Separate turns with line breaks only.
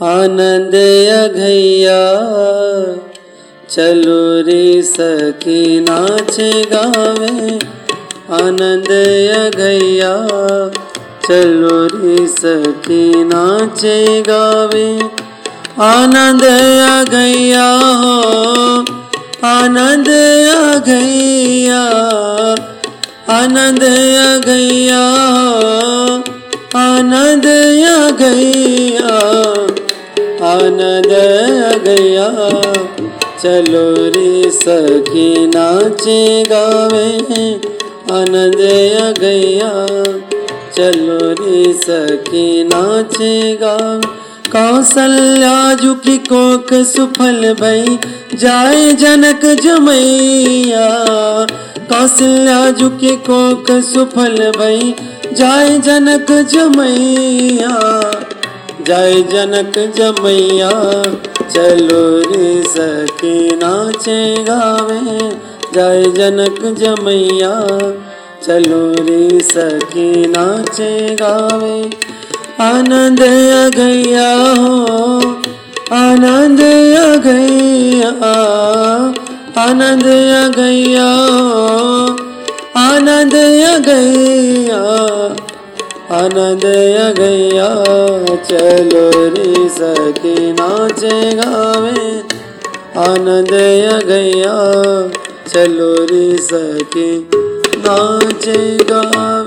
आनंद अघैया, चलो रे सखी नाचे गावे। आनंद अघैया, चलो रे सखी नाचे गावे। आनंद अघैया हो आनंद अघैया आनंद अघैया आनंद अघैया। आनंद गया। चलो रे सखी नाचे, गावे। आनंद अघैया चलो रे सखी नाचे, गावे। कौशल्या जुकी कोक सुफल भई, जाए जनक जमैया। कौशल्या जुकी कोक सुफल भई, जाए जनक जमैया। जय जनक जमैया, चलो रे सखी नाचे गावे। जय जनक जमैया, चलो रे सखी नाचे गावे। आनंद अगैया हो, आनंद अगैया आनंद अगैया हो, आनंद अगैया। आनंद गैया चलो रे सखी नाचे गावे। आनंद गैया चलो रे सखी नाचे गावे।